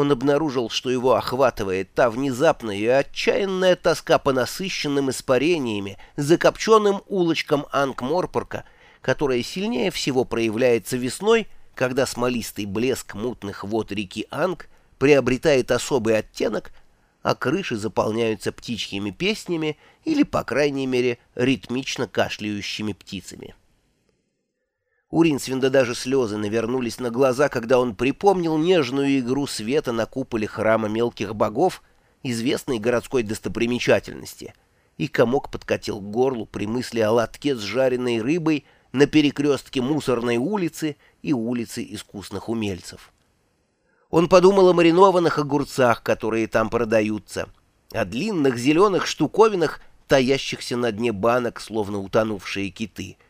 он обнаружил, что его охватывает та внезапная и отчаянная тоска по насыщенным испарениями, закопченным улочкам Анкморпорка, которая сильнее всего проявляется весной, когда смолистый блеск мутных вод реки Анг приобретает особый оттенок, а крыши заполняются птичьими песнями или, по крайней мере, ритмично кашляющими птицами. У Ринсвинда даже слезы навернулись на глаза, когда он припомнил нежную игру света на куполе храма мелких богов, известной городской достопримечательности, и комок подкатил к горлу при мысли о лотке с жареной рыбой на перекрестке мусорной улицы и улицы искусных умельцев. Он подумал о маринованных огурцах, которые там продаются, о длинных зеленых штуковинах, таящихся на дне банок, словно утонувшие киты —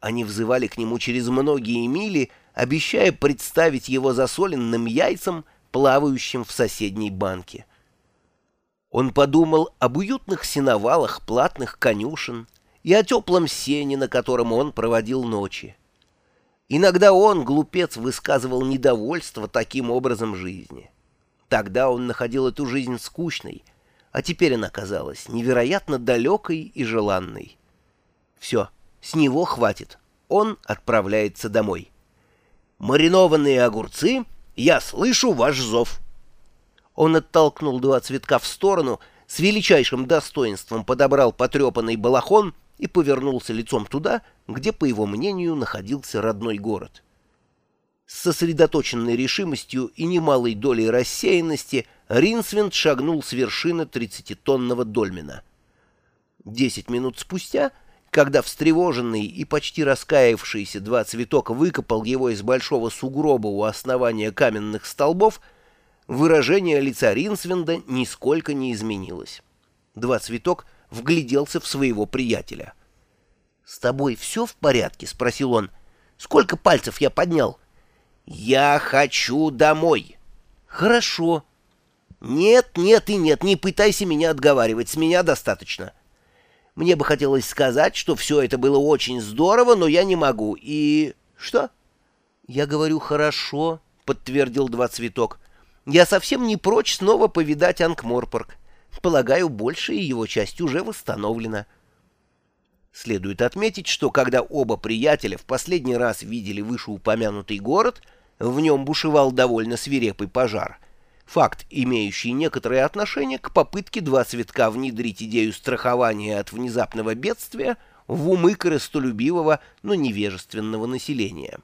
они взывали к нему через многие мили, обещая представить его засоленным яйцем, плавающим в соседней банке. Он подумал об уютных сеновалах платных конюшен и о теплом сене, на котором он проводил ночи. Иногда он, глупец, высказывал недовольство таким образом жизни. Тогда он находил эту жизнь скучной, а теперь она казалась невероятно далекой и желанной. Все. С него хватит. Он отправляется домой. «Маринованные огурцы, я слышу ваш зов». Он оттолкнул два цветка в сторону, с величайшим достоинством подобрал потрепанный балахон и повернулся лицом туда, где, по его мнению, находился родной город. С сосредоточенной решимостью и немалой долей рассеянности Ринсвинд шагнул с вершины тридцатитонного дольмена. Десять минут спустя — когда встревоженный и почти раскаявшийся два цветок выкопал его из большого сугроба у основания каменных столбов, выражение лица Ринсвинда нисколько не изменилось. Два цветок вгляделся в своего приятеля. «С тобой все в порядке?» — спросил он. «Сколько пальцев я поднял?» «Я хочу домой». «Хорошо». «Нет, нет и нет, не пытайся меня отговаривать, с меня достаточно». Мне бы хотелось сказать, что все это было очень здорово, но я не могу. И... что? Я говорю «хорошо», — подтвердил Два Цветок. Я совсем не прочь снова повидать Анкморпорг. Полагаю, большая его часть уже восстановлена. Следует отметить, что когда оба приятеля в последний раз видели вышеупомянутый город, в нем бушевал довольно свирепый пожар — факт, имеющий некоторое отношение к попытке два цветка внедрить идею страхования от внезапного бедствия в умы корыстолюбивого, но невежественного населения.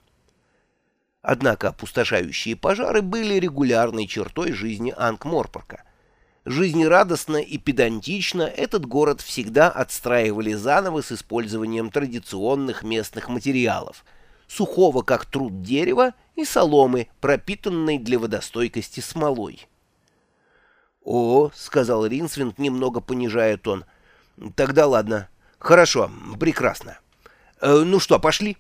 Однако опустошающие пожары были регулярной чертой жизни Анкморпорка. Жизнерадостно и педантично этот город всегда отстраивали заново с использованием традиционных местных материалов – сухого как труд дерева и соломы, пропитанной для водостойкости смолой. «О», — сказал Ринсвинд, немного понижая тон, — «тогда ладно. Хорошо, прекрасно. Э, ну что, пошли?»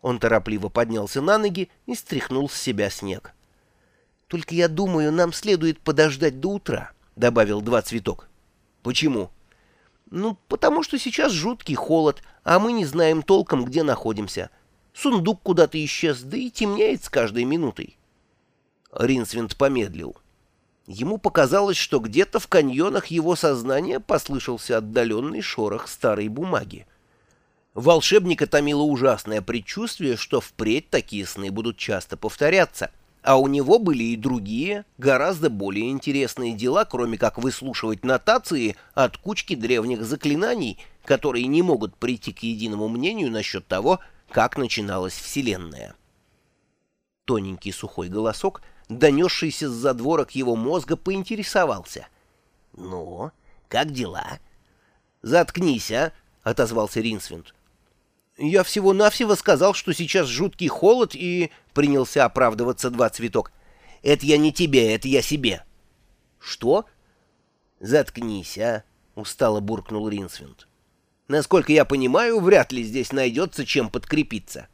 Он торопливо поднялся на ноги и стряхнул с себя снег. «Только я думаю, нам следует подождать до утра», — добавил два цветок. «Почему?» «Ну, потому что сейчас жуткий холод, а мы не знаем толком, где находимся». Сундук куда-то исчез, да и темнеет с каждой минутой. Ринсвинд помедлил. Ему показалось, что где-то в каньонах его сознания послышался отдаленный шорох старой бумаги. Волшебника томило ужасное предчувствие, что впредь такие сны будут часто повторяться, а у него были и другие, гораздо более интересные дела, кроме как выслушивать нотации от кучки древних заклинаний, которые не могут прийти к единому мнению насчет того, как начиналась Вселенная. Тоненький сухой голосок, донесшийся с задворок его мозга, поинтересовался. «Ну, как дела?» «Заткнись, а!» — отозвался Ринсвинд. «Я всего-навсего сказал, что сейчас жуткий холод, и...» — принялся оправдываться два цветок. «Это я не тебе, это я себе». «Что?» «Заткнись, а!» — устало буркнул Ринсвинд. Насколько я понимаю, вряд ли здесь найдется чем подкрепиться.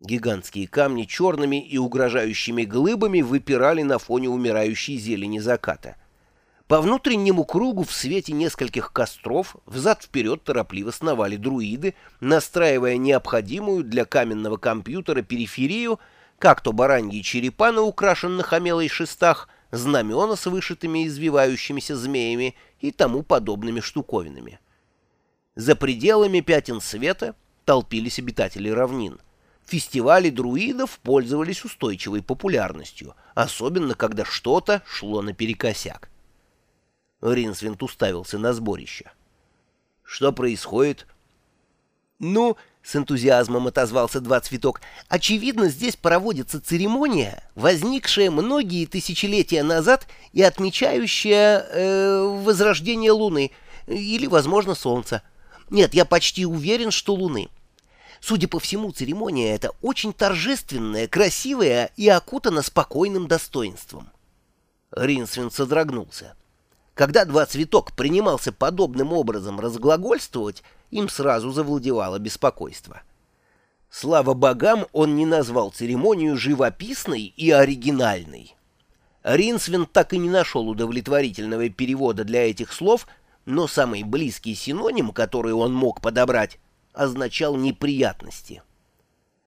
Гигантские камни черными и угрожающими глыбами выпирали на фоне умирающей зелени заката. По внутреннему кругу в свете нескольких костров взад-вперед торопливо сновали друиды, настраивая необходимую для каменного компьютера периферию, как то бараньи черепа на украшенных омелой шестах, знамена с вышитыми извивающимися змеями и тому подобными штуковинами. За пределами пятен света толпились обитатели равнин. Фестивали друидов пользовались устойчивой популярностью, особенно когда что-то шло наперекосяк. Ринсвинд уставился на сборище. «Что происходит?» «Ну...» — с энтузиазмом отозвался Два Цветок. «Очевидно, здесь проводится церемония, возникшая многие тысячелетия назад и отмечающая э, возрождение Луны, или, возможно, Солнца. Нет, я почти уверен, что Луны. Судя по всему, церемония эта очень торжественная, красивая и окутана спокойным достоинством». Ринсвин содрогнулся. Когда Два Цветок принимался подобным образом разглагольствовать, им сразу завладевало беспокойство. Слава богам, он не назвал церемонию живописной и оригинальной. Ринсвин так и не нашел удовлетворительного перевода для этих слов, но самый близкий синоним, который он мог подобрать, означал неприятности.